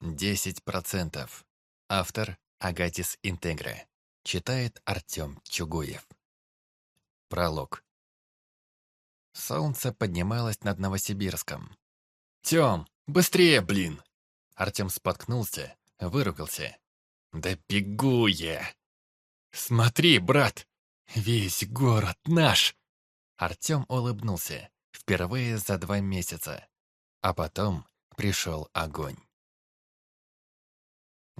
10%. Автор Агатис Интегра. Читает Артем Чугуев. Пролог. Солнце поднималось над Новосибирском. «Тём, быстрее, блин!» Артем споткнулся, выругался. «Да бегу я!» «Смотри, брат, весь город наш!» Артем улыбнулся, впервые за два месяца. А потом пришел огонь.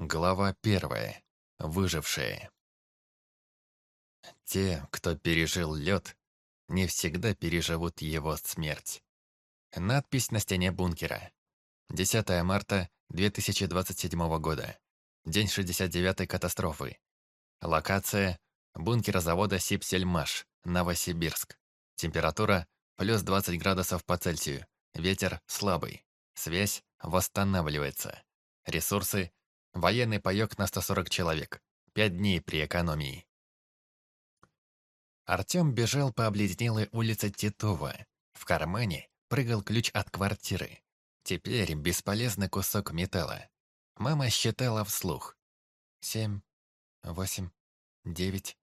Глава первая. Выжившие. Те, кто пережил лед, не всегда переживут его смерть. Надпись на стене бункера. 10 марта 2027 года. День 69-й катастрофы. Локация – бункера завода Сипсельмаш, Новосибирск. Температура – плюс 20 градусов по Цельсию. Ветер слабый. Связь восстанавливается. Ресурсы – военный паёк на 140 человек. Пять дней при экономии. Артём бежал по обледенелой улице Титова. В кармане прыгал ключ от квартиры. Теперь бесполезный кусок металла. Мама считала вслух. Семь, восемь, девять.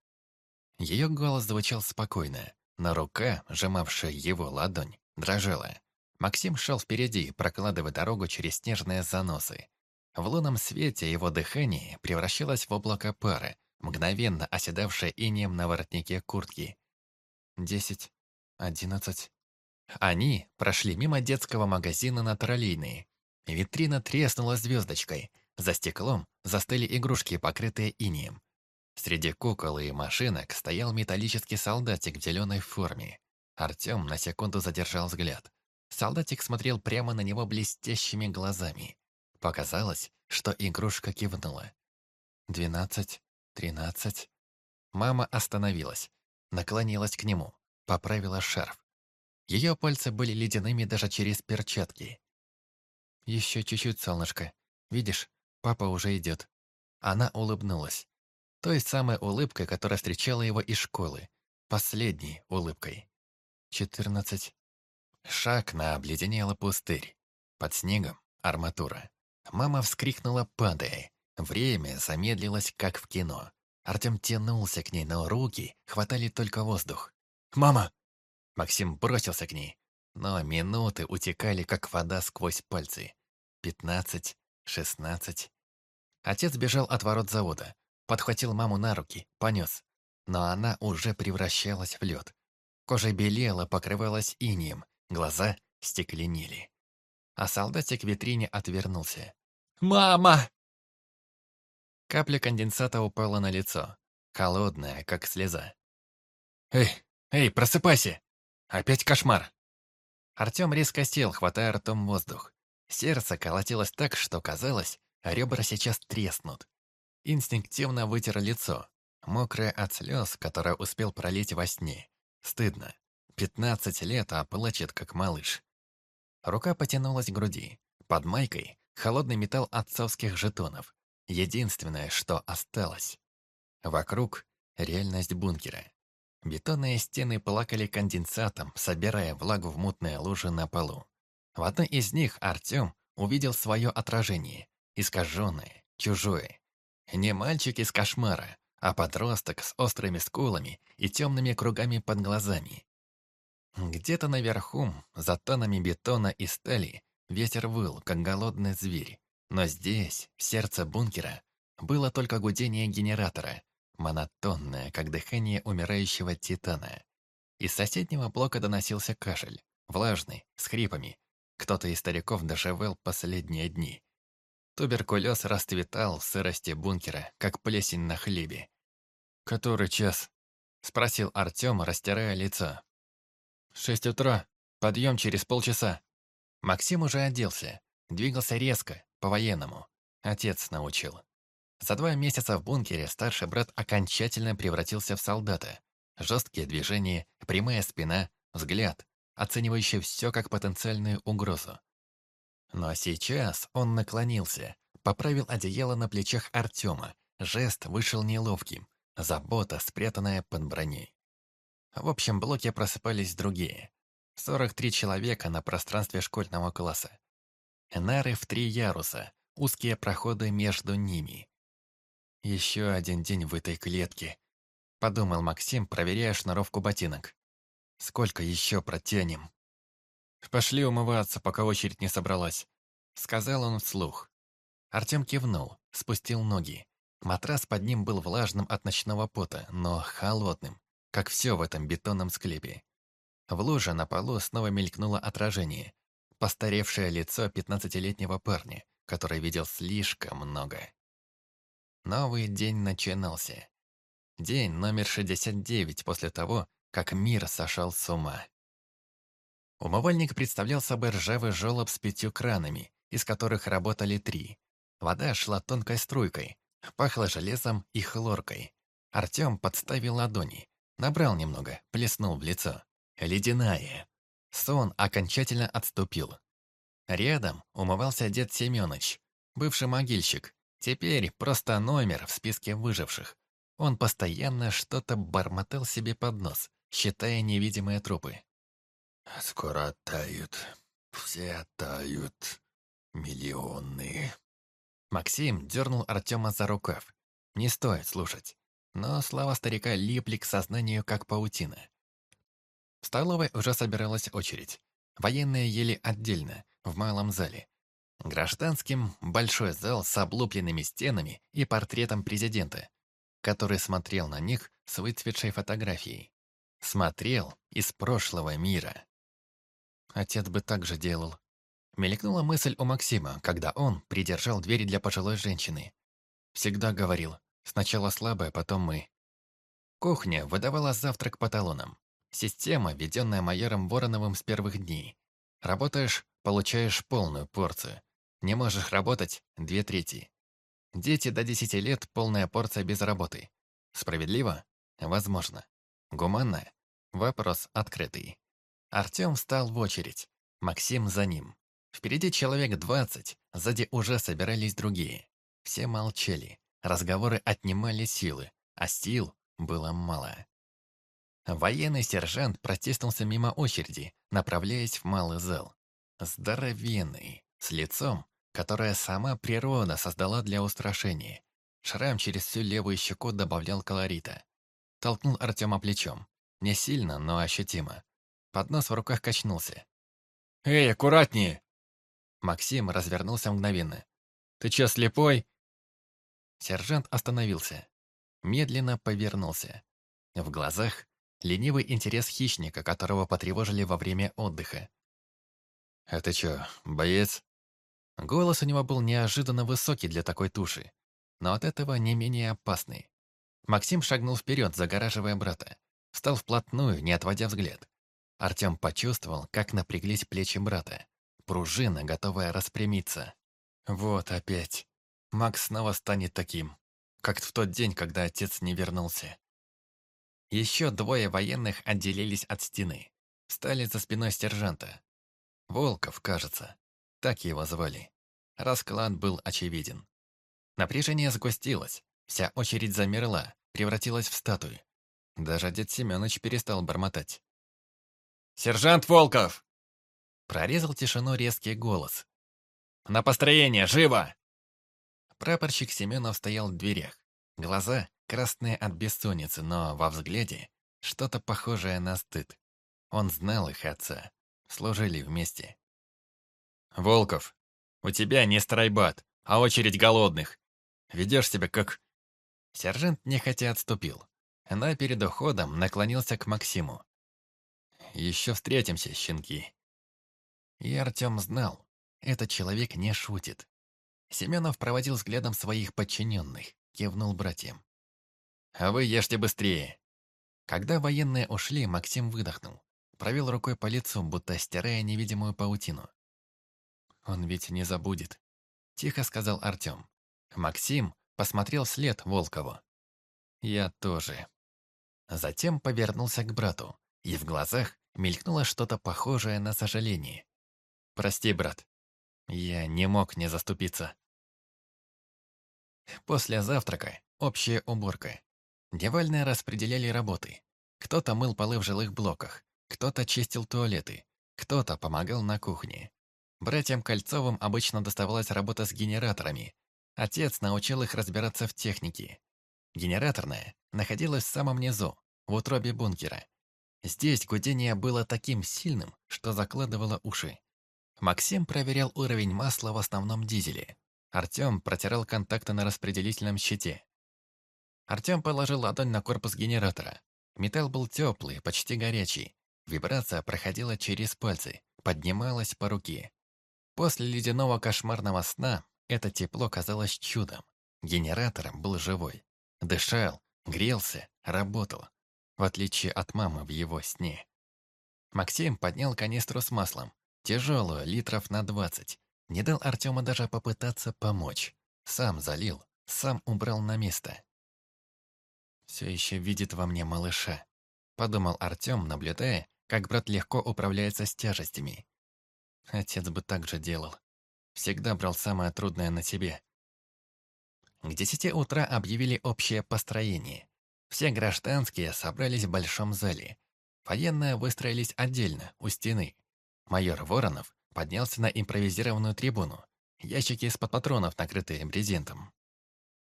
Ее голос звучал спокойно, но рука, сжимавшая его ладонь, дрожала. Максим шел впереди, прокладывая дорогу через снежные заносы. В лунном свете его дыхание превращалось в облако пары, мгновенно оседавшее инеем на воротнике куртки. Десять, одиннадцать. Они прошли мимо детского магазина на троллейной. Витрина треснула звездочкой. За стеклом застыли игрушки, покрытые инеем. Среди кукол и машинок стоял металлический солдатик в зеленой форме. Артем на секунду задержал взгляд. Солдатик смотрел прямо на него блестящими глазами. Показалось, что игрушка кивнула. «Двенадцать, тринадцать...» Мама остановилась, наклонилась к нему, поправила шарф. Ее пальцы были ледяными даже через перчатки. «Еще чуть-чуть, солнышко. Видишь, папа уже идет». Она улыбнулась. Той самой улыбкой, которая встречала его из школы. Последней улыбкой. Четырнадцать. Шаг на обледенело пустырь. Под снегом арматура. Мама вскрикнула, падая. Время замедлилось, как в кино. Артем тянулся к ней, но руки хватали только воздух. «Мама!» Максим бросился к ней, но минуты утекали, как вода сквозь пальцы. Пятнадцать, шестнадцать. Отец бежал от ворот завода, подхватил маму на руки, понес. Но она уже превращалась в лед. Кожа белела, покрывалась инием, глаза стекленели. А солдатик в витрине отвернулся. «Мама!» Капля конденсата упала на лицо, холодная, как слеза. «Эй, эй, просыпайся!» Опять кошмар. Артем резко сел, хватая ртом воздух. Сердце колотилось так, что казалось, ребра сейчас треснут. Инстинктивно вытер лицо, мокрое от слез, которое успел пролить во сне. Стыдно. Пятнадцать лет, а плачет, как малыш. Рука потянулась к груди. Под майкой холодный металл отцовских жетонов. Единственное, что осталось. Вокруг реальность бункера. Бетонные стены плакали конденсатом, собирая влагу в мутные лужи на полу. В одной из них Артем увидел свое отражение, искаженное, чужое. Не мальчик из кошмара, а подросток с острыми скулами и темными кругами под глазами. Где-то наверху, за тонами бетона и стали, ветер выл, как голодный зверь. Но здесь, в сердце бункера, было только гудение генератора, монотонное, как дыхание умирающего титана. Из соседнего блока доносился кашель, влажный, с хрипами. Кто-то из стариков доживел последние дни. Туберкулез расцветал в сырости бункера, как плесень на хлебе. «Который час?» — спросил Артем, растирая лицо. «Шесть утра. Подъем через полчаса». Максим уже оделся, двигался резко, по-военному. Отец научил. За два месяца в бункере старший брат окончательно превратился в солдата. Жесткие движения, прямая спина, взгляд, оценивающий все как потенциальную угрозу. Но сейчас он наклонился, поправил одеяло на плечах Артема. Жест вышел неловким, забота, спрятанная под броней. В общем блоке просыпались другие. 43 человека на пространстве школьного класса. Нары в три яруса, узкие проходы между ними. «Еще один день в этой клетке», — подумал Максим, проверяя шнуровку ботинок. «Сколько еще протянем?» «Пошли умываться, пока очередь не собралась», — сказал он вслух. Артем кивнул, спустил ноги. Матрас под ним был влажным от ночного пота, но холодным, как все в этом бетонном склепе. В луже на полу снова мелькнуло отражение. Постаревшее лицо пятнадцатилетнего парня, который видел слишком много. Новый день начинался. День номер 69 после того, как мир сошел с ума. Умывальник представлял собой ржавый желоб с пятью кранами, из которых работали три. Вода шла тонкой струйкой, пахло железом и хлоркой. Артем подставил ладони, набрал немного, плеснул в лицо. Ледяная. Сон окончательно отступил. Рядом умывался дед Семёныч, бывший могильщик, теперь просто номер в списке выживших. Он постоянно что-то бормотал себе под нос, считая невидимые трупы. «Скоро тают, все тают, миллионы». Максим дернул Артема за рукав. Не стоит слушать. Но слова старика липли к сознанию, как паутина. В столовой уже собиралась очередь. Военные ели отдельно, в малом зале. Гражданским – большой зал с облупленными стенами и портретом президента, который смотрел на них с выцветшей фотографией. Смотрел из прошлого мира. Отец бы так же делал. Мелькнула мысль у Максима, когда он придержал двери для пожилой женщины. Всегда говорил, сначала слабая, потом мы. Кухня выдавала завтрак по талонам. Система, введенная майором Вороновым с первых дней. Работаешь – получаешь полную порцию. Не можешь работать – две трети. Дети до 10 лет – полная порция без работы. Справедливо? Возможно. Гуманно? Вопрос открытый. Артем встал в очередь. Максим за ним. Впереди человек двадцать, сзади уже собирались другие. Все молчали. Разговоры отнимали силы, а сил было мало. Военный сержант протиснулся мимо очереди, направляясь в малый зал. Здоровенный, с лицом, которое сама природа создала для устрашения. Шрам через всю левую щеку добавлял колорита. Толкнул Артема плечом. Не сильно, но ощутимо. Поднос в руках качнулся. «Эй, аккуратнее!» Максим развернулся мгновенно. «Ты чё, слепой?» Сержант остановился. Медленно повернулся. В глазах Ленивый интерес хищника, которого потревожили во время отдыха. «Это чё, боец?» Голос у него был неожиданно высокий для такой туши, но от этого не менее опасный. Максим шагнул вперед, загораживая брата. Встал вплотную, не отводя взгляд. Артем почувствовал, как напряглись плечи брата. Пружина, готовая распрямиться. Вот опять. Макс снова станет таким, как в тот день, когда отец не вернулся. Еще двое военных отделились от стены. Стали за спиной сержанта. Волков, кажется. Так его звали. Расклад был очевиден. Напряжение сгустилось. Вся очередь замерла, превратилась в статую. Даже дед Семенович перестал бормотать. «Сержант Волков!» Прорезал тишину резкий голос. «На построение, живо!» Прапорщик Семенов стоял в дверях. Глаза красные от бессонницы, но во взгляде что-то похожее на стыд. Он знал их отца, служили вместе. «Волков, у тебя не страйбат, а очередь голодных. Ведешь себя как...» Сержант нехотя отступил, но перед уходом наклонился к Максиму. «Еще встретимся, щенки». И Артем знал, этот человек не шутит. Семенов проводил взглядом своих подчиненных, кивнул братьям. «А вы ешьте быстрее!» Когда военные ушли, Максим выдохнул. Провел рукой по лицу, будто стирая невидимую паутину. «Он ведь не забудет», — тихо сказал Артем. Максим посмотрел вслед Волкову. «Я тоже». Затем повернулся к брату, и в глазах мелькнуло что-то похожее на сожаление. «Прости, брат. Я не мог не заступиться». После завтрака общая уборка. Девальные распределяли работы. Кто-то мыл полы в жилых блоках, кто-то чистил туалеты, кто-то помогал на кухне. Братьям Кольцовым обычно доставалась работа с генераторами. Отец научил их разбираться в технике. Генераторная находилась в самом низу, в утробе бункера. Здесь гудение было таким сильным, что закладывало уши. Максим проверял уровень масла в основном дизеле. Артем протирал контакты на распределительном щите. Артем положил ладонь на корпус генератора. Металл был теплый, почти горячий. Вибрация проходила через пальцы, поднималась по руке. После ледяного кошмарного сна это тепло казалось чудом. Генератор был живой. Дышал, грелся, работал. В отличие от мамы в его сне. Максим поднял канистру с маслом. Тяжелую, литров на двадцать. Не дал Артему даже попытаться помочь. Сам залил, сам убрал на место. «Все еще видит во мне малыша», — подумал Артем, наблюдая, как брат легко управляется с тяжестями. Отец бы так же делал. Всегда брал самое трудное на себе. К десяти утра объявили общее построение. Все гражданские собрались в большом зале. Военные выстроились отдельно, у стены. Майор Воронов поднялся на импровизированную трибуну. Ящики из-под патронов, накрытые брезентом.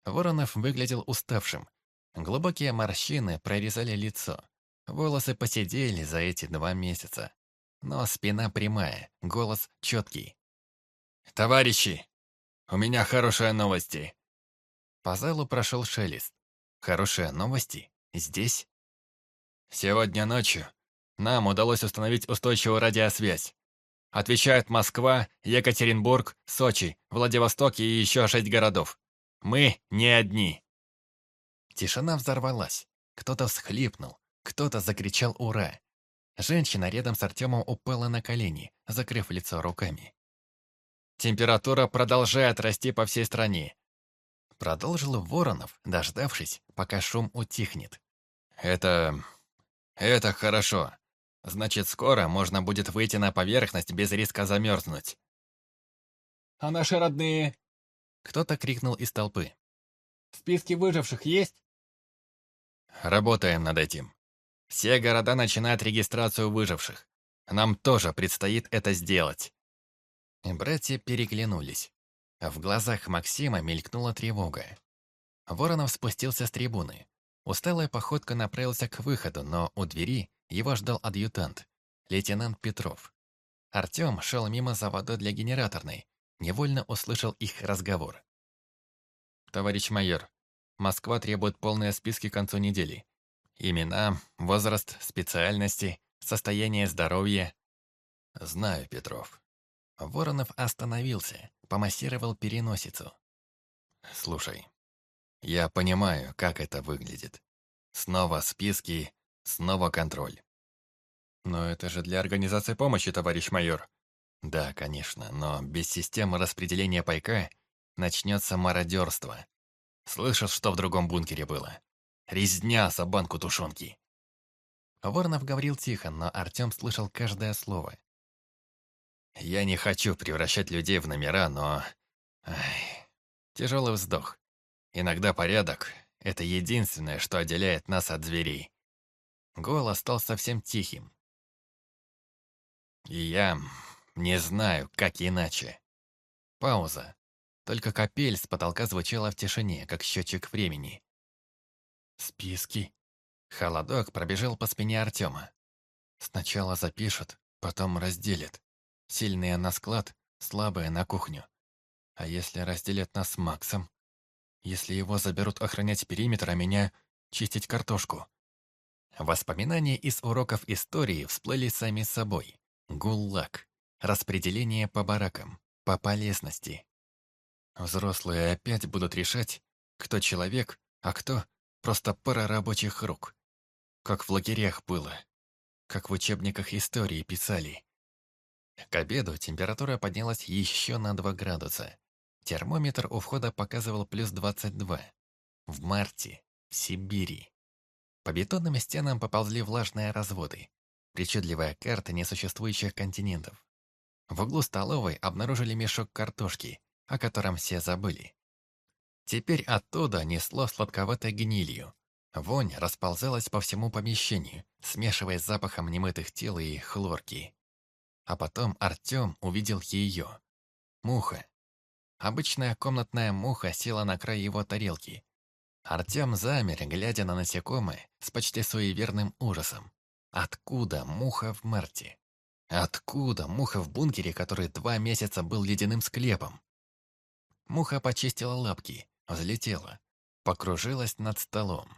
Воронов выглядел уставшим. Глубокие морщины прорезали лицо. Волосы посидели за эти два месяца. Но спина прямая, голос четкий. «Товарищи, у меня хорошие новости!» По залу прошел шелест. «Хорошие новости? Здесь?» «Сегодня ночью нам удалось установить устойчивую радиосвязь. Отвечают Москва, Екатеринбург, Сочи, Владивосток и еще шесть городов. Мы не одни». Тишина взорвалась. Кто-то всхлипнул, кто-то закричал «Ура!». Женщина рядом с Артемом упала на колени, закрыв лицо руками. Температура продолжает расти по всей стране. Продолжил Воронов, дождавшись, пока шум утихнет. Это... это хорошо. Значит, скоро можно будет выйти на поверхность без риска замерзнуть. «А наши родные?» Кто-то крикнул из толпы. «Списки выживших есть?» Работаем над этим. Все города начинают регистрацию выживших. Нам тоже предстоит это сделать. Братья переглянулись. В глазах Максима мелькнула тревога. Воронов спустился с трибуны. Усталая походка направился к выходу, но у двери его ждал адъютант, лейтенант Петров. Артем шел мимо завода для генераторной, невольно услышал их разговор. «Товарищ майор, Москва требует полные списки к концу недели. Имена, возраст, специальности, состояние здоровья. Знаю, Петров. Воронов остановился, помассировал переносицу. Слушай, я понимаю, как это выглядит. Снова списки, снова контроль. Но это же для организации помощи, товарищ майор. Да, конечно, но без системы распределения пайка начнется мародерство. Слышал, что в другом бункере было? Резня за банку тушенки. Воронов говорил тихо, но Артем слышал каждое слово. Я не хочу превращать людей в номера, но... Ай, тяжелый вздох. Иногда порядок — это единственное, что отделяет нас от зверей. Голос стал совсем тихим. Я не знаю, как иначе. Пауза. Только капель с потолка звучала в тишине, как счетчик времени. Списки. Холодок пробежал по спине Артема. Сначала запишут, потом разделят. Сильные на склад, слабые на кухню. А если разделят нас с Максом? Если его заберут охранять периметр, а меня чистить картошку? Воспоминания из уроков истории всплыли сами собой. ГУЛАГ. Распределение по баракам. По полезности. Взрослые опять будут решать, кто человек, а кто Просто пара рабочих рук. Как в лагерях было. Как в учебниках истории писали. К обеду температура поднялась еще на 2 градуса. Термометр у входа показывал плюс 22. В марте. В Сибири. По бетонным стенам поползли влажные разводы. Причудливая карта несуществующих континентов. В углу столовой обнаружили мешок картошки, о котором все забыли. Теперь оттуда несло сладковатой гнилью. Вонь расползалась по всему помещению, смешиваясь с запахом немытых тел и хлорки. А потом Артем увидел ее. Муха. Обычная комнатная муха села на край его тарелки. Артем замер, глядя на насекомое с почти суеверным ужасом. Откуда муха в марте? Откуда муха в бункере, который два месяца был ледяным склепом? Муха почистила лапки, взлетела, покружилась над столом.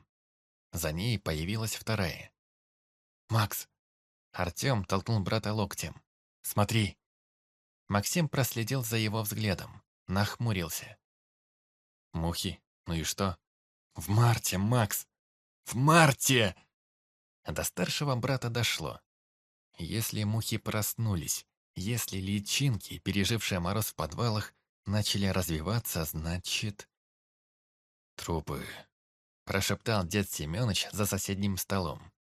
За ней появилась вторая. «Макс!» Артем толкнул брата локтем. «Смотри!» Максим проследил за его взглядом, нахмурился. «Мухи? Ну и что?» «В марте, Макс! В марте!» До старшего брата дошло. Если мухи проснулись, если личинки, пережившие мороз в подвалах, начали развиваться, значит... «Трупы», — прошептал дед Семёныч за соседним столом.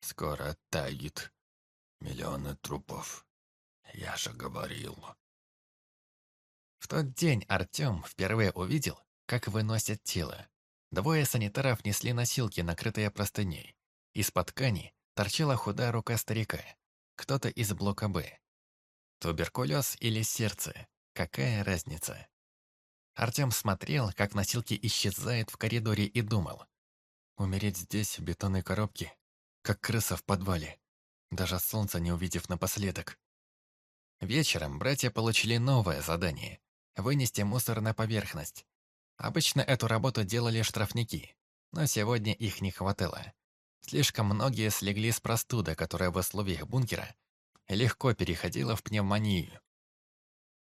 «Скоро тает. Миллионы трупов. Я же говорил». В тот день Артём впервые увидел, как выносят тело. Двое санитаров несли носилки, накрытые простыней. Из-под ткани торчала худая рука старика. Кто-то из блока «Б». Туберкулез или сердце? Какая разница? Артем смотрел, как носилки исчезают в коридоре и думал. Умереть здесь, в бетонной коробке, как крыса в подвале, даже солнца не увидев напоследок. Вечером братья получили новое задание – вынести мусор на поверхность. Обычно эту работу делали штрафники, но сегодня их не хватало. Слишком многие слегли с простуды, которая в условиях бункера легко переходила в пневмонию.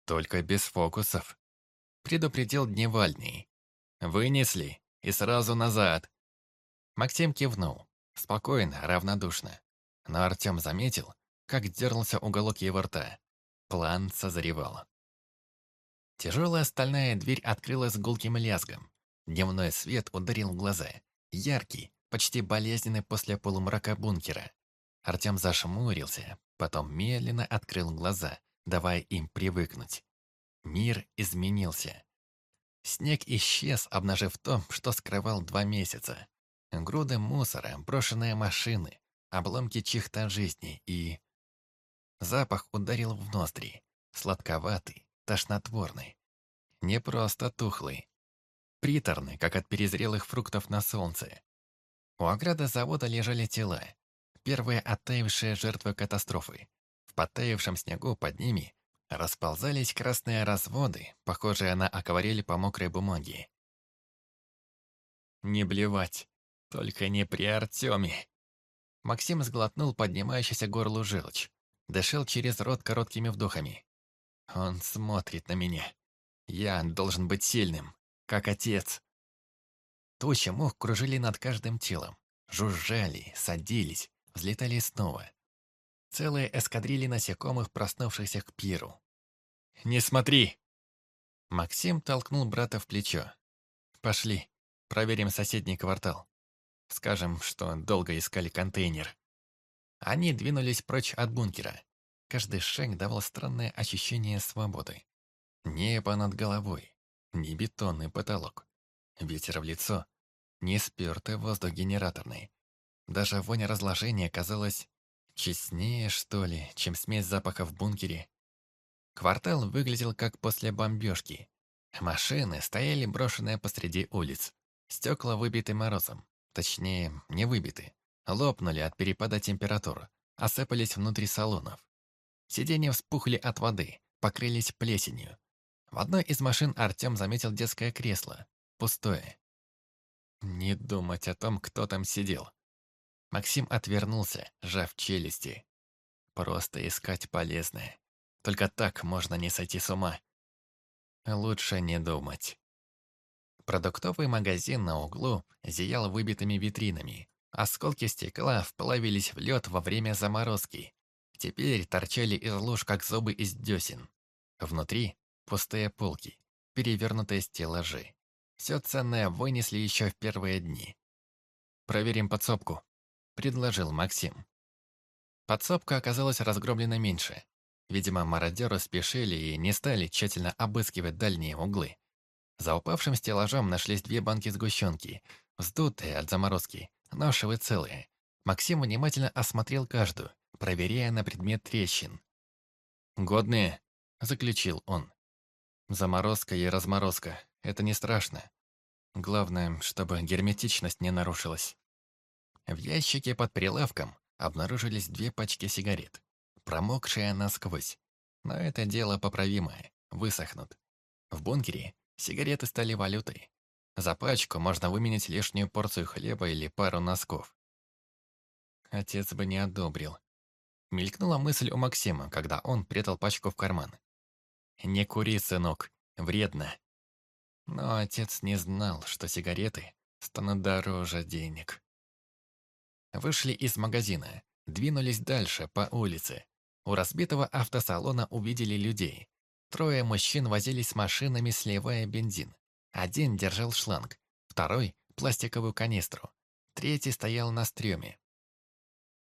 Только без фокусов. Предупредил Дневальный. Вынесли и сразу назад. Максим кивнул. Спокойно, равнодушно. Но Артем заметил, как дернулся уголок его рта. План созревал. Тяжелая стальная дверь открылась гулким лязгом. Дневной свет ударил в глаза. Яркий, почти болезненный после полумрака бункера. Артем зашмурился, потом медленно открыл глаза, давая им привыкнуть. Мир изменился. Снег исчез, обнажив то, что скрывал два месяца. Груды мусора, брошенные машины, обломки чьих-то жизни и... Запах ударил в ноздри. Сладковатый, тошнотворный. Не просто тухлый. Приторный, как от перезрелых фруктов на солнце. У ограды завода лежали тела. Первые оттаившие жертвы катастрофы. В подтаившем снегу под ними расползались красные разводы, похожие на акварель по мокрой бумаге. «Не блевать, только не при Артеме!» Максим сглотнул поднимающийся горлу желчь, дышал через рот короткими вдохами. «Он смотрит на меня. Я должен быть сильным, как отец. Тучи мух кружили над каждым телом. Жужжали, садились, взлетали снова. Целые эскадрильи насекомых, проснувшихся к пиру. «Не смотри!» Максим толкнул брата в плечо. «Пошли, проверим соседний квартал. Скажем, что долго искали контейнер». Они двинулись прочь от бункера. Каждый шаг давал странное ощущение свободы. Небо над головой, не бетонный потолок. Ветер в лицо, не спёртый воздух генераторный. Даже вонь разложения казалась честнее, что ли, чем смесь запахов в бункере. Квартал выглядел как после бомбежки. Машины стояли брошенные посреди улиц. Стекла выбиты морозом. Точнее, не выбиты. Лопнули от перепада температур. Осыпались внутри салонов. Сиденья вспухли от воды, покрылись плесенью. В одной из машин Артем заметил детское кресло. Пустое. Не думать о том, кто там сидел. Максим отвернулся, сжав челюсти. Просто искать полезное. Только так можно не сойти с ума. Лучше не думать. Продуктовый магазин на углу зиял выбитыми витринами. Осколки стекла вплавились в лед во время заморозки. Теперь торчали из луж, как зубы из десен. Внутри пустые полки, перевернутые стеллажи. Все ценное вынесли еще в первые дни. «Проверим подсобку», — предложил Максим. Подсобка оказалась разгромлена меньше. Видимо, мародеры спешили и не стали тщательно обыскивать дальние углы. За упавшим стеллажом нашлись две банки сгущенки, вздутые от заморозки, но целые. Максим внимательно осмотрел каждую, проверяя на предмет трещин. «Годные», — заключил он. «Заморозка и разморозка — это не страшно. Главное, чтобы герметичность не нарушилась». В ящике под прилавком обнаружились две пачки сигарет, промокшие насквозь. Но это дело поправимое, высохнут. В бункере сигареты стали валютой. За пачку можно выменять лишнюю порцию хлеба или пару носков. Отец бы не одобрил. Мелькнула мысль у Максима, когда он прятал пачку в карман. «Не кури, сынок, вредно». Но отец не знал, что сигареты станут дороже денег. Вышли из магазина, двинулись дальше, по улице. У разбитого автосалона увидели людей. Трое мужчин возились с машинами, сливая бензин. Один держал шланг, второй – пластиковую канистру, третий стоял на стреме.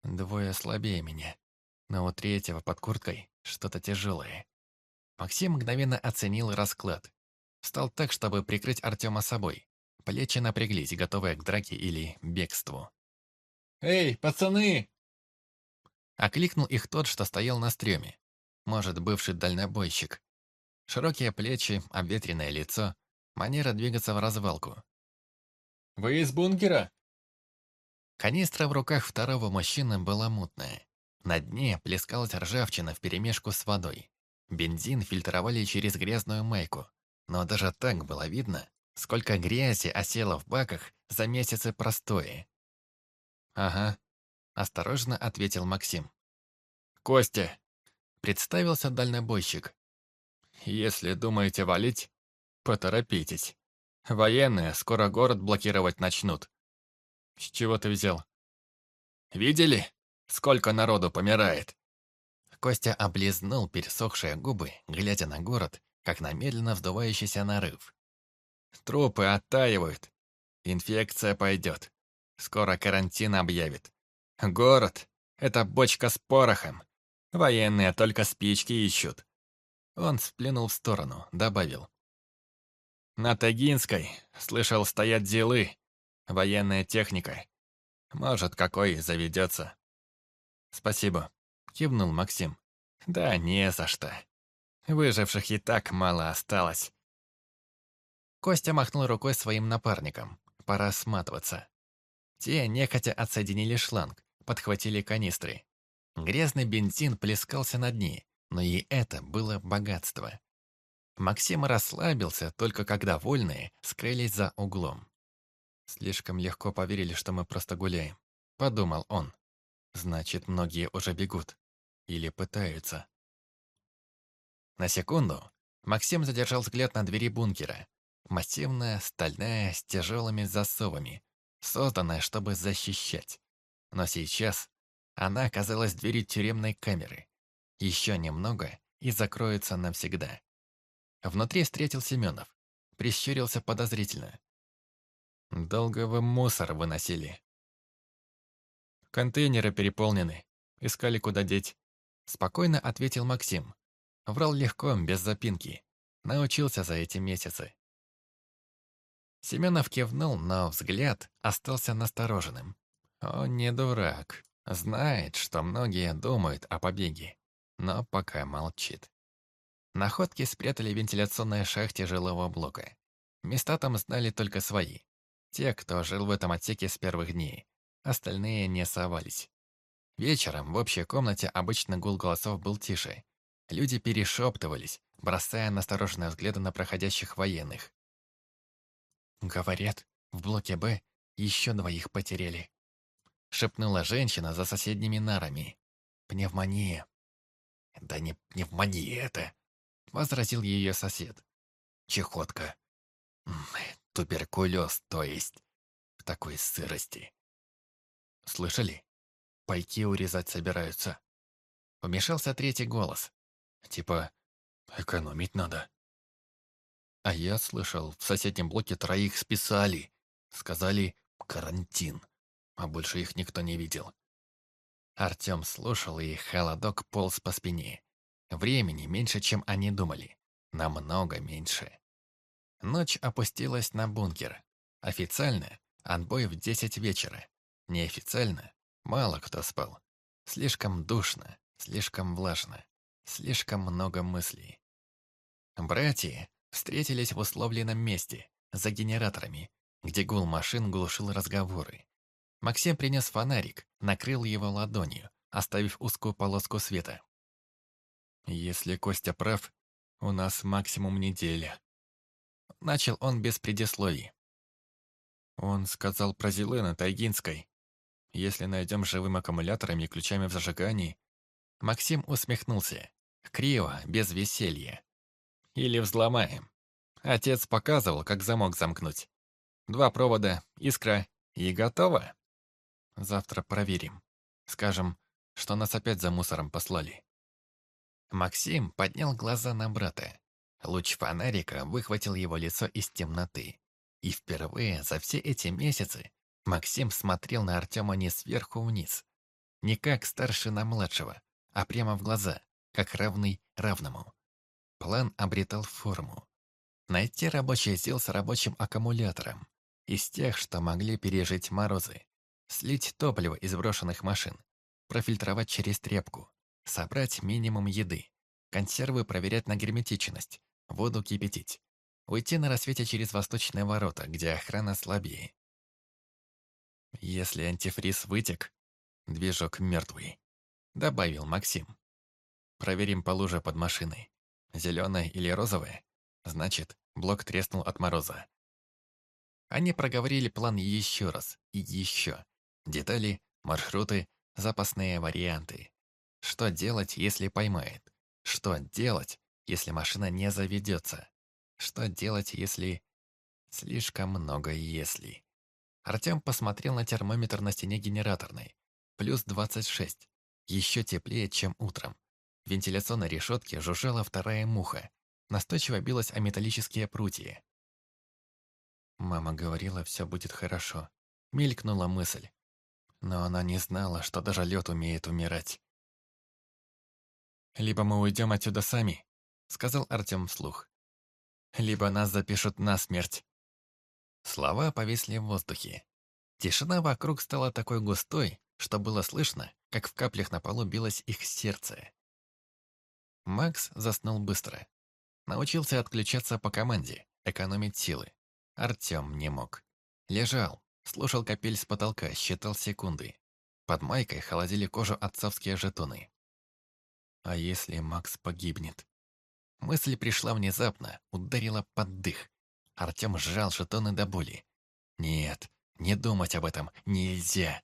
Двое слабее меня, но у третьего под курткой что-то тяжелое. Максим мгновенно оценил расклад. Встал так, чтобы прикрыть Артема собой. Плечи напряглись, готовые к драке или бегству. «Эй, пацаны!» Окликнул их тот, что стоял на стреме. Может, бывший дальнобойщик. Широкие плечи, обветренное лицо, манера двигаться в развалку. «Вы из бункера?» Канистра в руках второго мужчины была мутная. На дне плескалась ржавчина вперемешку с водой. Бензин фильтровали через грязную майку. Но даже так было видно, сколько грязи осело в баках за месяцы простоя. «Ага», — осторожно ответил Максим. «Костя», — представился дальнобойщик. «Если думаете валить, поторопитесь. Военные скоро город блокировать начнут». «С чего ты взял?» «Видели, сколько народу помирает?» Костя облизнул пересохшие губы, глядя на город, как на медленно вздувающийся нарыв. «Трупы оттаивают. Инфекция пойдет. Скоро карантин объявит. Город — это бочка с порохом. Военные только спички ищут. Он сплюнул в сторону, добавил. На Тагинской, слышал, стоят делы. Военная техника. Может, какой заведется. Спасибо, кивнул Максим. Да не за что. Выживших и так мало осталось. Костя махнул рукой своим напарникам. Пора сматываться. Те нехотя отсоединили шланг, подхватили канистры. Грязный бензин плескался на дне, но и это было богатство. Максим расслабился, только когда вольные скрылись за углом. «Слишком легко поверили, что мы просто гуляем», — подумал он. «Значит, многие уже бегут. Или пытаются». На секунду Максим задержал взгляд на двери бункера. Массивная, стальная, с тяжелыми засовами, созданная, чтобы защищать. Но сейчас она оказалась дверью тюремной камеры. Еще немного и закроется навсегда. Внутри встретил Семенов. Прищурился подозрительно. «Долго вы мусор выносили?» «Контейнеры переполнены. Искали, куда деть». Спокойно ответил Максим. Врал легко, без запинки. Научился за эти месяцы. Семенов кивнул, но взгляд остался настороженным. Он не дурак. Знает, что многие думают о побеге, но пока молчит. Находки спрятали в вентиляционной шахте жилого блока. Места там знали только свои. Те, кто жил в этом отсеке с первых дней. Остальные не совались. Вечером в общей комнате обычно гул голосов был тише. Люди перешептывались, бросая настороженные взгляды на проходящих военных. «Говорят, в блоке «Б» еще двоих потеряли», — шепнула женщина за соседними нарами. «Пневмония». «Да не пневмония это», — возразил ее сосед. «Чехотка. Туберкулез, то есть. В такой сырости». «Слышали? Пайки урезать собираются». Вмешался третий голос. Типа, экономить надо. А я слышал, в соседнем блоке троих списали. Сказали «карантин», а больше их никто не видел. Артем слушал, и холодок полз по спине. Времени меньше, чем они думали. Намного меньше. Ночь опустилась на бункер. Официально – отбой в десять вечера. Неофициально – мало кто спал. Слишком душно, слишком влажно. Слишком много мыслей. Братья встретились в условленном месте, за генераторами, где гул машин глушил разговоры. Максим принес фонарик, накрыл его ладонью, оставив узкую полоску света. «Если Костя прав, у нас максимум неделя». Начал он без предисловий. Он сказал про Зелены Тайгинской. Если найдем живым аккумулятором и ключами в зажигании... Максим усмехнулся. Криво, без веселья. Или взломаем. Отец показывал, как замок замкнуть. Два провода, искра и готово. Завтра проверим. Скажем, что нас опять за мусором послали. Максим поднял глаза на брата. Луч фонарика выхватил его лицо из темноты. И впервые за все эти месяцы Максим смотрел на Артема не сверху вниз, не как старший на младшего, а прямо в глаза, как равный равному. План обретал форму. Найти рабочий сил с рабочим аккумулятором, из тех, что могли пережить морозы, слить топливо из брошенных машин, профильтровать через тряпку, собрать минимум еды, консервы проверять на герметичность, воду кипятить, уйти на рассвете через восточные ворота, где охрана слабее. Если антифриз вытек, движок мертвый, добавил Максим. Проверим по луже под машиной. Зеленая или розовая? Значит, блок треснул от мороза. Они проговорили план еще раз и еще. Детали, маршруты, запасные варианты. Что делать, если поймает? Что делать, если машина не заведется? Что делать, если... Слишком много «если». Артем посмотрел на термометр на стене генераторной. Плюс 26. Еще теплее, чем утром. В вентиляционной решетке жужжала вторая муха. Настойчиво билась о металлические прутья. Мама говорила, все будет хорошо. Мелькнула мысль. Но она не знала, что даже лед умеет умирать. «Либо мы уйдем отсюда сами», — сказал Артем вслух. «Либо нас запишут на смерть». Слова повисли в воздухе. Тишина вокруг стала такой густой, что было слышно, как в каплях на полу билось их сердце. Макс заснул быстро. Научился отключаться по команде, экономить силы. Артем не мог. Лежал, слушал капель с потолка, считал секунды. Под майкой холодили кожу отцовские жетоны. А если Макс погибнет? Мысль пришла внезапно, ударила под дых. Артем сжал жетоны до боли. Нет, не думать об этом нельзя.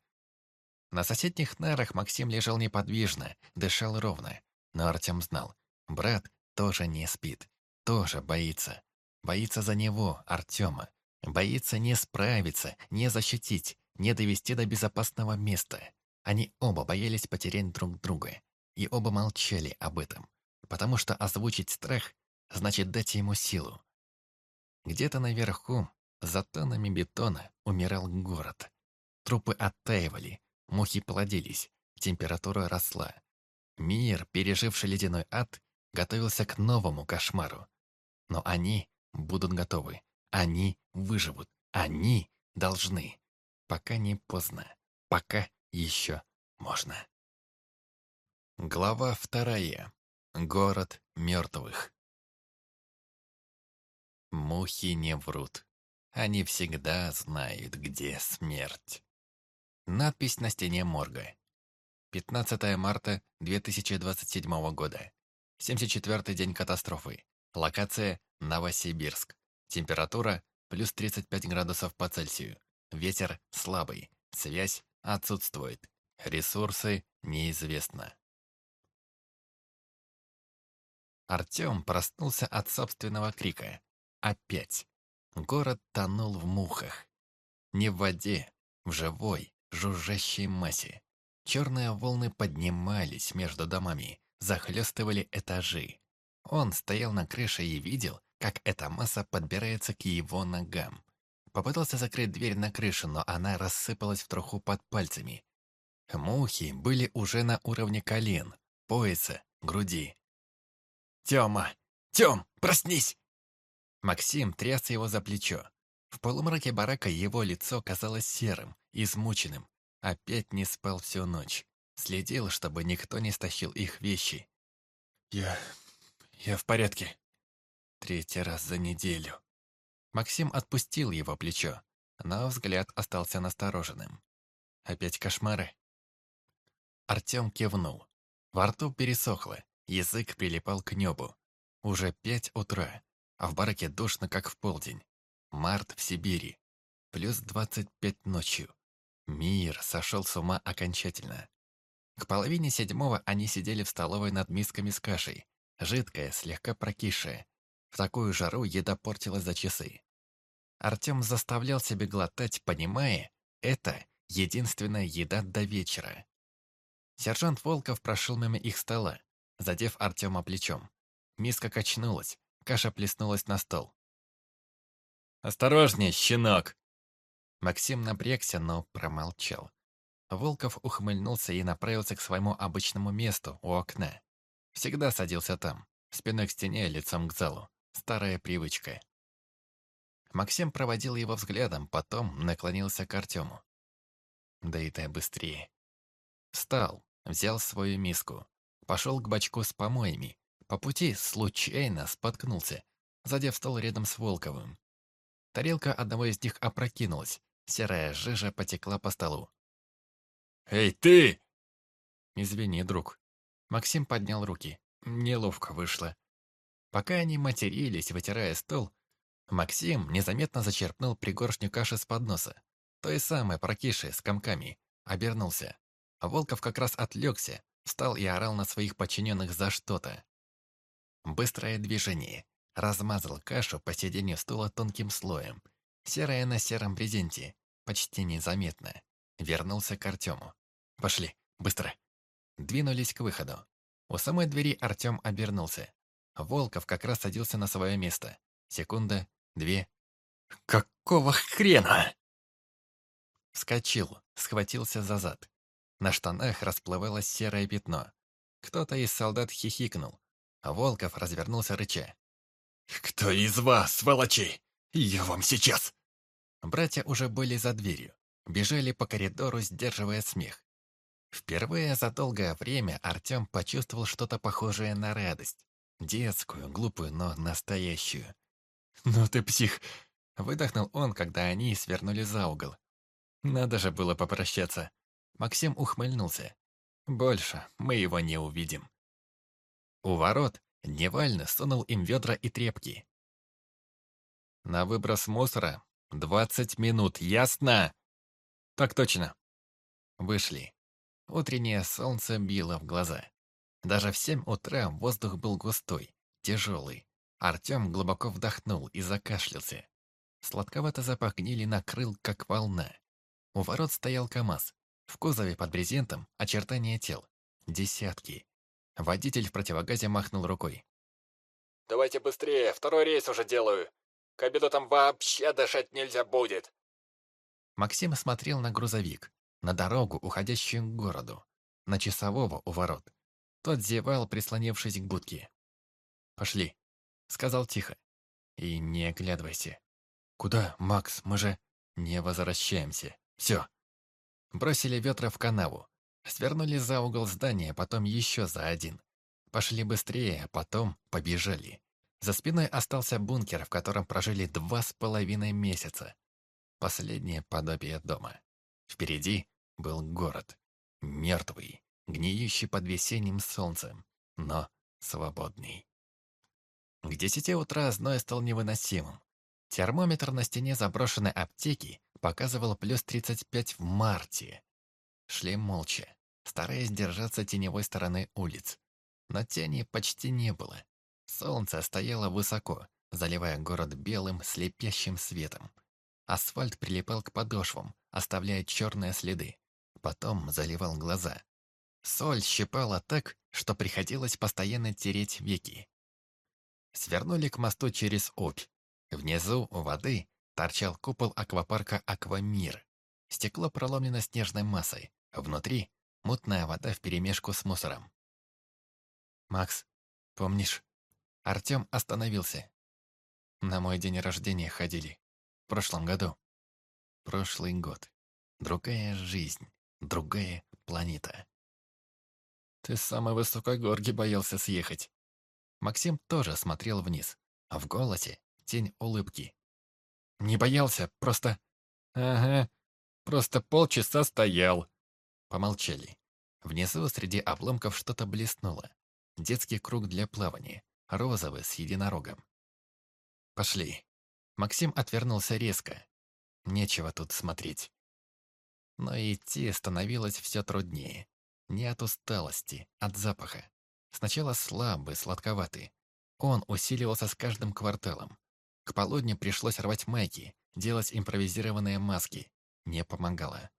На соседних нарах Максим лежал неподвижно, дышал ровно. Но Артем знал, брат тоже не спит, тоже боится. Боится за него, Артема. Боится не справиться, не защитить, не довести до безопасного места. Они оба боялись потерять друг друга. И оба молчали об этом. Потому что озвучить страх значит дать ему силу, где-то наверху, за тоннами бетона, умирал город. Трупы оттаивали, мухи плодились, температура росла. Мир, переживший ледяной ад, готовился к новому кошмару. Но они будут готовы. Они выживут. Они должны. Пока не поздно. Пока еще можно. Глава вторая. Город мертвых. Мухи не врут. Они всегда знают, где смерть. Надпись на стене морга. 15 марта 2027 года. 74-й день катастрофы. Локация Новосибирск. Температура плюс 35 градусов по Цельсию. Ветер слабый. Связь отсутствует. Ресурсы неизвестно. Артем проснулся от собственного крика. Опять. Город тонул в мухах. Не в воде, в живой, жужжащей массе. Черные волны поднимались между домами, захлестывали этажи. Он стоял на крыше и видел, как эта масса подбирается к его ногам. Попытался закрыть дверь на крышу, но она рассыпалась в труху под пальцами. Мухи были уже на уровне колен, пояса, груди. «Тёма! Тём, проснись!» Максим тряс его за плечо. В полумраке барака его лицо казалось серым, измученным. Опять не спал всю ночь. Следил, чтобы никто не стащил их вещи. Я... я в порядке. Третий раз за неделю. Максим отпустил его плечо, но взгляд остался настороженным. Опять кошмары? Артем кивнул. Во рту пересохло, язык прилипал к небу. Уже пять утра, а в бараке душно, как в полдень. Март в Сибири. Плюс двадцать пять ночью. Мир сошел с ума окончательно. К половине седьмого они сидели в столовой над мисками с кашей. Жидкая, слегка прокисшая. В такую жару еда портилась за часы. Артем заставлял себя глотать, понимая, это единственная еда до вечера. Сержант Волков прошел мимо их стола, задев Артема плечом. Миска качнулась, каша плеснулась на стол. «Осторожнее, щенок!» Максим напрягся, но промолчал. Волков ухмыльнулся и направился к своему обычному месту у окна. Всегда садился там, спиной к стене, лицом к залу. Старая привычка. Максим проводил его взглядом, потом наклонился к Артему. Да и ты быстрее. Встал, взял свою миску, пошел к бачку с помоями. По пути случайно споткнулся, задев стол рядом с Волковым. Тарелка одного из них опрокинулась, серая жижа потекла по столу. «Эй, ты!» «Извини, друг». Максим поднял руки. Неловко вышло. Пока они матерились, вытирая стол, Максим незаметно зачерпнул пригоршню каши с подноса, той самой прокиши с комками, обернулся. Волков как раз отвлекся, встал и орал на своих подчиненных за что-то. Быстрое движение. Размазал кашу по сиденью стула тонким слоем. Серая на сером брезенте. Почти незаметно. Вернулся к Артему. «Пошли, быстро!» Двинулись к выходу. У самой двери Артем обернулся. Волков как раз садился на свое место. Секунда, две. «Какого хрена?» Вскочил, схватился за зад. На штанах расплывалось серое пятно. Кто-то из солдат хихикнул, Волков развернулся рыча. «Кто из вас, сволочи? Я вам сейчас!» Братья уже были за дверью, бежали по коридору, сдерживая смех. Впервые за долгое время Артем почувствовал что-то похожее на радость. Детскую, глупую, но настоящую. «Ну ты псих!» — выдохнул он, когда они свернули за угол. Надо же было попрощаться. Максим ухмыльнулся. Больше мы его не увидим. У ворот Невально сунул им ведра и трепки. На выброс мусора двадцать минут, ясно? Так точно. Вышли. Утреннее солнце било в глаза. Даже в семь утра воздух был густой, тяжелый. Артем глубоко вдохнул и закашлялся. Сладковато запах гнили накрыл, как волна. У ворот стоял КамАЗ. В кузове под брезентом очертания тел. Десятки. Водитель в противогазе махнул рукой. «Давайте быстрее, второй рейс уже делаю. К обеду там вообще дышать нельзя будет». Максим смотрел на грузовик, на дорогу, уходящую к городу, на часового у ворот. Тот зевал, прислонившись к будке. «Пошли», — сказал тихо. «И не оглядывайся». «Куда, Макс? Мы же...» «Не возвращаемся. Все». Бросили ветра в канаву. Свернули за угол здания, потом еще за один. Пошли быстрее, а потом побежали. За спиной остался бункер, в котором прожили два с половиной месяца. Последнее подобие дома. Впереди был город. Мертвый, гниющий под весенним солнцем, но свободный. К десяти утра зной стал невыносимым. Термометр на стене заброшенной аптеки показывал плюс 35 в марте. Шли молча, стараясь держаться теневой стороны улиц. Но тени почти не было. Солнце стояло высоко, заливая город белым, слепящим светом. Асфальт прилипал к подошвам, оставляя черные следы. Потом заливал глаза. Соль щипала так, что приходилось постоянно тереть веки. Свернули к мосту через Обь. Внизу, у воды, торчал купол аквапарка «Аквамир». Стекло проломлено снежной массой, Внутри мутная вода вперемешку с мусором. «Макс, помнишь?» Артем остановился. «На мой день рождения ходили. В прошлом году. Прошлый год. Другая жизнь. Другая планета. Ты с самой высокой горки боялся съехать. Максим тоже смотрел вниз, а в голосе тень улыбки. «Не боялся, просто...» «Ага, просто полчаса стоял». Помолчали. Внизу среди обломков что-то блеснуло. Детский круг для плавания, розовый с единорогом. «Пошли». Максим отвернулся резко. Нечего тут смотреть. Но идти становилось все труднее. Не от усталости, от запаха. Сначала слабый, сладковатый. Он усиливался с каждым кварталом. К полудню пришлось рвать майки, делать импровизированные маски. Не помогало.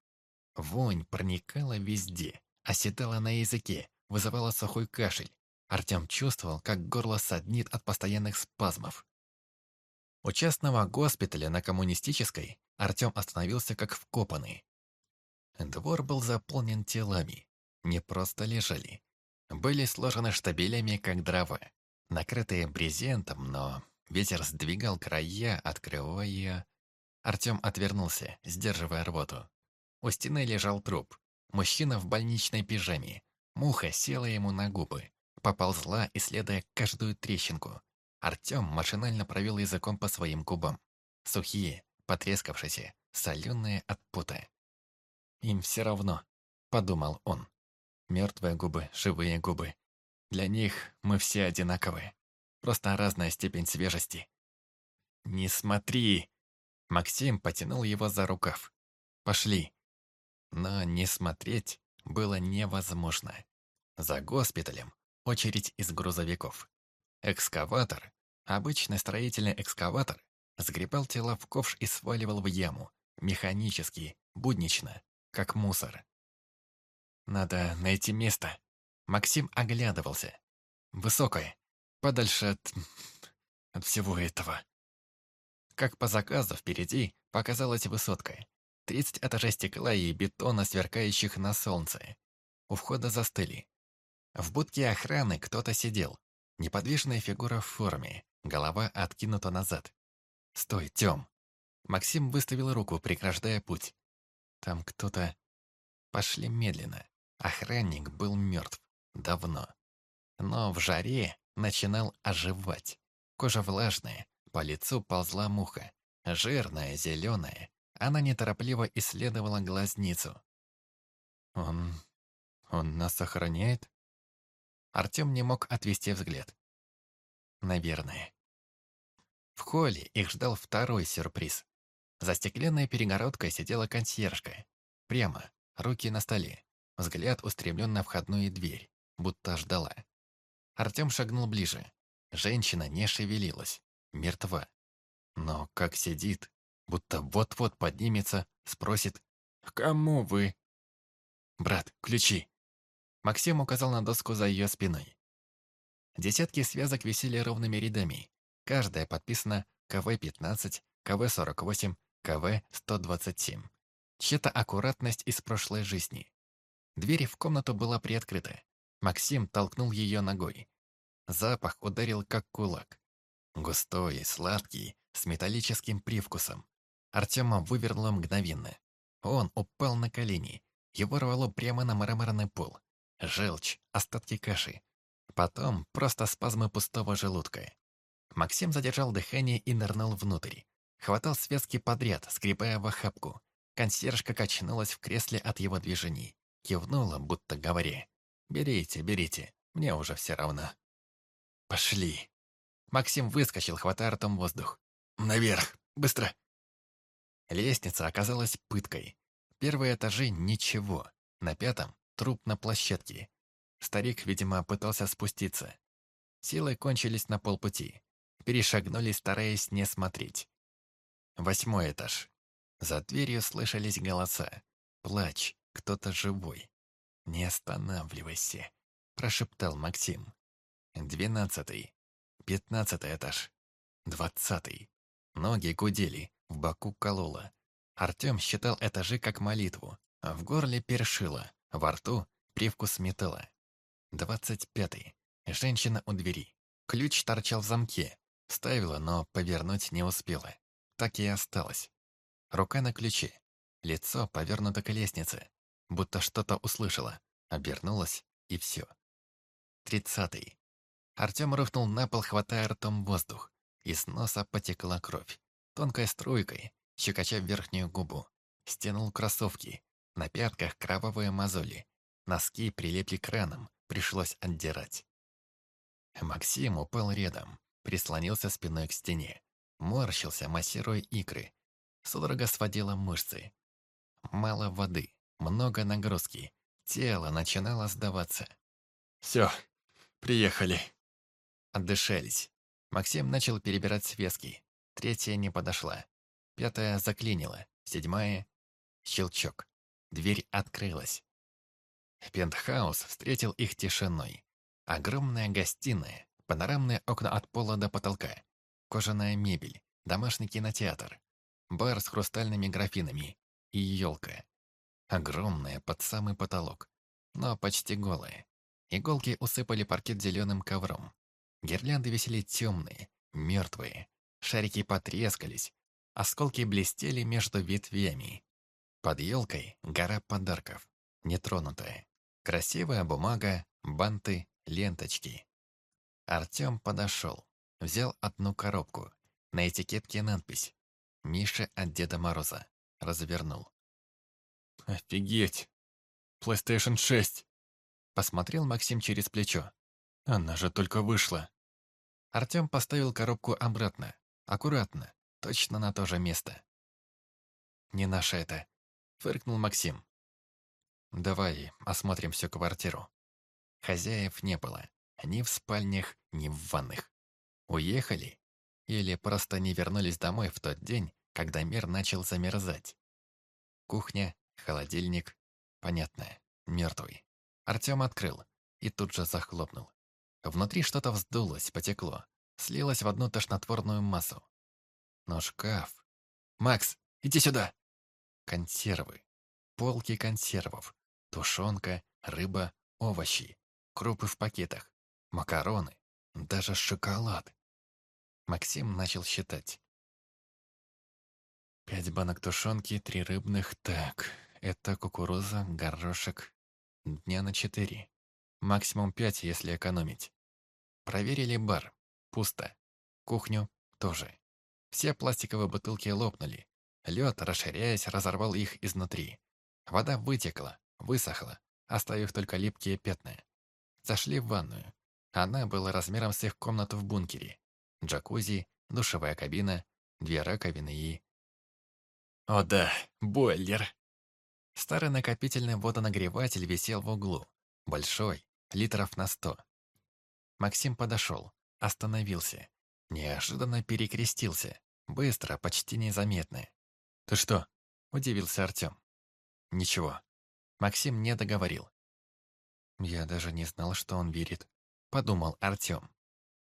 Вонь проникала везде, оседала на языке, вызывала сухой кашель. Артем чувствовал, как горло саднит от постоянных спазмов. У частного госпиталя на Коммунистической Артем остановился как вкопанный. Двор был заполнен телами. Не просто лежали. Были сложены штабелями, как дрова. Накрытые брезентом, но ветер сдвигал края, открывая... Артем отвернулся, сдерживая рвоту. У стены лежал труп. Мужчина в больничной пижаме. Муха села ему на губы. Поползла, исследуя каждую трещинку. Артем машинально провел языком по своим губам. Сухие, потрескавшиеся, соленые от пота. «Им все равно», — подумал он. «Мертвые губы, живые губы. Для них мы все одинаковые. Просто разная степень свежести». «Не смотри!» Максим потянул его за рукав. «Пошли». Но не смотреть было невозможно. За госпиталем очередь из грузовиков. Экскаватор, обычный строительный экскаватор, сгребал тела в ковш и сваливал в яму, механически, буднично, как мусор. Надо найти место. Максим оглядывался. Высокое, подальше от... от всего этого. Как по заказу впереди показалась высотка. 30 этажей стекла и бетона, сверкающих на солнце. У входа застыли. В будке охраны кто-то сидел, Неподвижная фигура в форме, голова откинута назад. «Стой, Тём!» Максим выставил руку, преграждая путь. «Там кто-то...» Пошли медленно. Охранник был мертв. Давно. Но в жаре начинал оживать. Кожа влажная, по лицу ползла муха. Жирная, зеленая. Она неторопливо исследовала глазницу. «Он... он нас охраняет?» Артем не мог отвести взгляд. Наверное. В холле их ждал второй сюрприз. За стеклянной перегородкой сидела консьержка. Прямо, руки на столе, взгляд устремлен на входную дверь, будто ждала. Артем шагнул ближе. Женщина не шевелилась, мертва. Но как сидит, будто вот-вот поднимется, спросит «Кому вы?» «Брат, ключи!» Максим указал на доску за ее спиной. Десятки связок висели ровными рядами. Каждая подписана КВ-15, КВ-48, КВ-127. Чья-то аккуратность из прошлой жизни. Дверь в комнату была приоткрыта. Максим толкнул ее ногой. Запах ударил как кулак. Густой, сладкий, с металлическим привкусом. Артема вывернуло мгновенно. Он упал на колени. Его рвало прямо на мраморный пол желчь, остатки каши. Потом просто спазмы пустого желудка. Максим задержал дыхание и нырнул внутрь. Хватал связки подряд, скребая в охапку. Консьержка качнулась в кресле от его движений. Кивнула, будто говоря. «Берите, берите, мне уже все равно». «Пошли». Максим выскочил, хватая ртом воздух. «Наверх! Быстро!» Лестница оказалась пыткой. Первые этажи — ничего. На пятом Труп на площадке. Старик, видимо, пытался спуститься. Силы кончились на полпути. Перешагнули, стараясь не смотреть. Восьмой этаж. За дверью слышались голоса. Плач, кто-то живой. «Не останавливайся», — прошептал Максим. Двенадцатый. Пятнадцатый этаж. Двадцатый. Ноги гудели, в боку кололо. Артем считал этажи как молитву, а в горле першило. Во рту привкус металла. Двадцать пятый. Женщина у двери. Ключ торчал в замке. Ставила, но повернуть не успела. Так и осталось. Рука на ключе. Лицо повернуто к лестнице. Будто что-то услышала. Обернулась, и все. Тридцатый. Артем рухнул на пол, хватая ртом воздух. Из носа потекла кровь. Тонкой струйкой, щекоча верхнюю губу. Стянул кроссовки. На пятках кровавые мозоли. Носки прилепли к ранам, пришлось отдирать. Максим упал рядом, прислонился спиной к стене. Морщился, массируя икры. Судорога сводила мышцы. Мало воды, много нагрузки. Тело начинало сдаваться. «Все, приехали». Отдышались. Максим начал перебирать связки. Третья не подошла. Пятая заклинила. Седьмая — щелчок. Дверь открылась. Пентхаус встретил их тишиной. Огромная гостиная, панорамные окна от пола до потолка, кожаная мебель, домашний кинотеатр, бар с хрустальными графинами и елка. Огромная под самый потолок, но почти голая. Иголки усыпали паркет зеленым ковром. Гирлянды висели темные, мертвые. Шарики потрескались, осколки блестели между ветвями. Под елкой гора подарков, нетронутая. Красивая бумага, банты, ленточки. Артем подошел, взял одну коробку. На этикетке надпись «Миша от Деда Мороза». Развернул. «Офигеть! PlayStation 6!» Посмотрел Максим через плечо. Она же только вышла. Артем поставил коробку обратно. Аккуратно. Точно на то же место. «Не наше это», — фыркнул Максим. «Давай осмотрим всю квартиру». Хозяев не было. Ни в спальнях, ни в ванных. Уехали? Или просто не вернулись домой в тот день, когда мир начал замерзать? Кухня, холодильник. Понятно. Мертвый. Артем открыл и тут же захлопнул. Внутри что-то вздулось, потекло. Слилось в одну тошнотворную массу. Но шкаф... «Макс, иди сюда!» Консервы. Полки консервов. Тушенка, рыба, овощи. Крупы в пакетах. Макароны. Даже шоколад. Максим начал считать. Пять банок тушенки, три рыбных. Так, это кукуруза, горошек. Дня на четыре. Максимум пять, если экономить. Проверили бар. Пусто. Кухню тоже. Все пластиковые бутылки лопнули. Лед, расширяясь, разорвал их изнутри. Вода вытекла, высохла, оставив только липкие пятна. Зашли в ванную. Она была размером с их комнату в бункере. Джакузи, душевая кабина, две раковины и... О да, бойлер. Старый накопительный водонагреватель висел в углу. Большой, литров на сто. Максим подошел, остановился. Неожиданно перекрестился. Быстро, почти незаметно. «Ты что?» – удивился Артем. «Ничего». Максим не договорил. Я даже не знал, что он верит. Подумал Артем.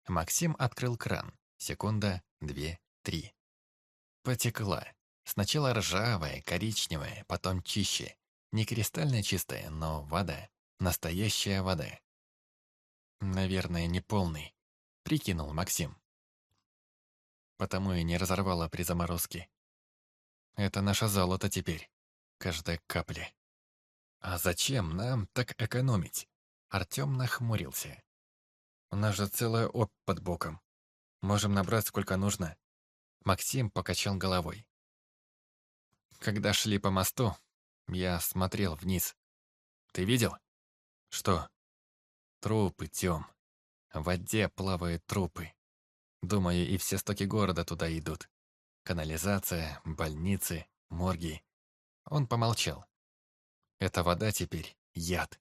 Максим открыл кран. Секунда, две, три. Потекла. Сначала ржавая, коричневая, потом чище. Не кристально чистая, но вода. Настоящая вода. Наверное, не полный, прикинул Максим. Потому и не разорвала при заморозке. Это наше золото теперь. Каждая капля. А зачем нам так экономить? Артем нахмурился. У нас же целая оп под боком. Можем набрать сколько нужно. Максим покачал головой. Когда шли по мосту, я смотрел вниз. Ты видел? Что? Трупы, Тём. В воде плавают трупы. Думаю, и все стоки города туда идут. Канализация, больницы, морги. Он помолчал. Эта вода теперь яд.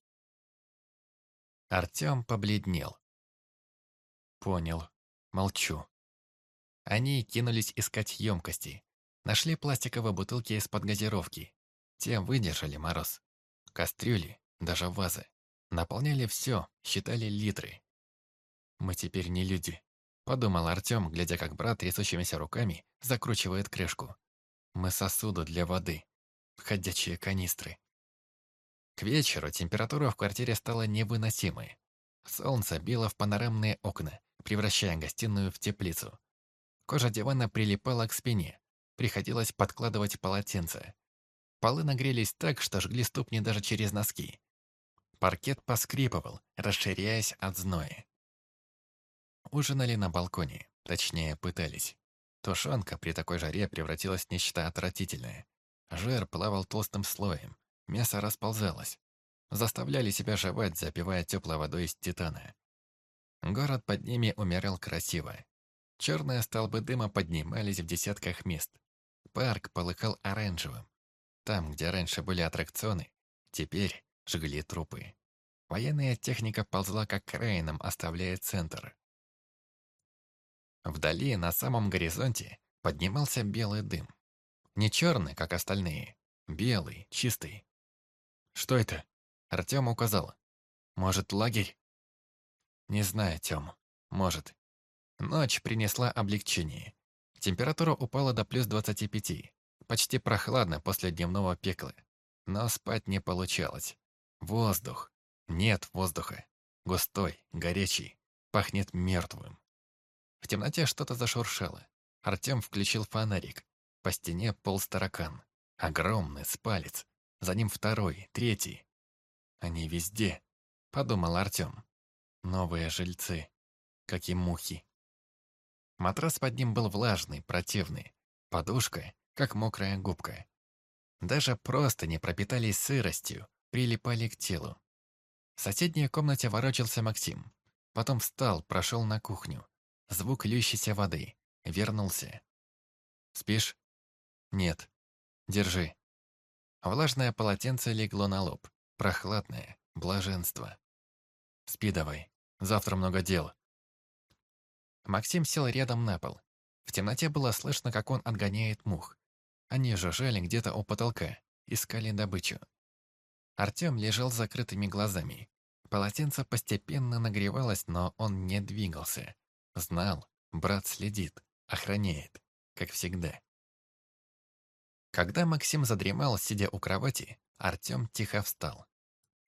Артём побледнел. Понял. Молчу. Они кинулись искать емкости. Нашли пластиковые бутылки из-под газировки. Те выдержали мороз. Кастрюли, даже вазы. Наполняли все, считали литры. «Мы теперь не люди», — подумал Артем, глядя, как брат трясущимися руками закручивает крышку. «Мы сосуды для воды. Ходячие канистры». К вечеру температура в квартире стала невыносимой. Солнце било в панорамные окна, превращая гостиную в теплицу. Кожа дивана прилипала к спине, приходилось подкладывать полотенце. Полы нагрелись так, что жгли ступни даже через носки. Паркет поскрипывал, расширяясь от зноя. Ужинали на балконе, точнее, пытались. Тушенка при такой жаре превратилась в нечто отвратительное. Жир плавал толстым слоем, мясо расползалось. Заставляли себя жевать, запивая теплой водой из титана. Город под ними умирал красиво. Черные столбы дыма поднимались в десятках мест. Парк полыхал оранжевым. Там, где раньше были аттракционы, теперь жгли трупы. Военная техника ползла как краином, оставляя центр. Вдали, на самом горизонте, поднимался белый дым. Не черный, как остальные. Белый, чистый. «Что это?» Артем указал. «Может, лагерь?» «Не знаю, Тем. Может». Ночь принесла облегчение. Температура упала до плюс 25. Почти прохладно после дневного пекла. Но спать не получалось. Воздух. Нет воздуха. Густой, горячий. Пахнет мертвым. В темноте что-то зашуршало. Артем включил фонарик. По стене полз таракан. Огромный, с палец. За ним второй, третий. Они везде, подумал Артем. Новые жильцы, как и мухи. Матрас под ним был влажный, противный. Подушка, как мокрая губка. Даже просто не пропитались сыростью, прилипали к телу. В соседней комнате ворочался Максим. Потом встал, прошел на кухню. Звук льющейся воды. Вернулся. «Спишь?» «Нет. Держи». Влажное полотенце легло на лоб. Прохладное. Блаженство. «Спи давай. Завтра много дел». Максим сел рядом на пол. В темноте было слышно, как он отгоняет мух. Они жужжали где-то у потолка, искали добычу. Артем лежал с закрытыми глазами. Полотенце постепенно нагревалось, но он не двигался. Знал, брат следит, охраняет, как всегда. Когда Максим задремал, сидя у кровати, Артем тихо встал.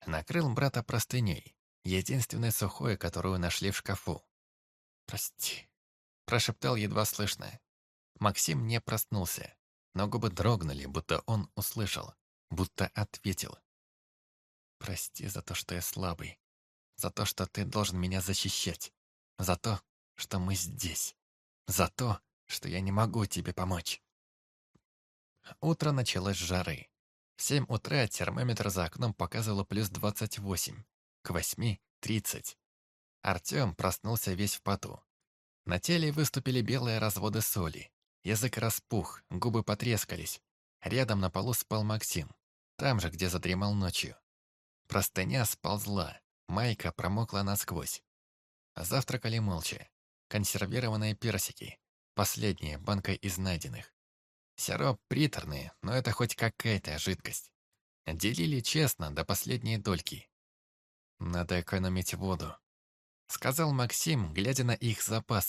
Накрыл брата простыней, единственной сухой, которую нашли в шкафу. «Прости», – прошептал едва слышно. Максим не проснулся, но губы дрогнули, будто он услышал, будто ответил. «Прости за то, что я слабый, за то, что ты должен меня защищать, за то, что мы здесь. За то, что я не могу тебе помочь. Утро началось с жары. В семь утра термометр за окном показывал плюс двадцать восемь. К восьми — тридцать. Артем проснулся весь в поту. На теле выступили белые разводы соли. Язык распух, губы потрескались. Рядом на полу спал Максим. Там же, где задремал ночью. Простыня сползла. Майка промокла насквозь. Завтракали молча консервированные персики. Последняя банка из найденных. Сироп приторный, но это хоть какая-то жидкость. Делили честно, до последней дольки. «Надо экономить воду», — сказал Максим, глядя на их запас.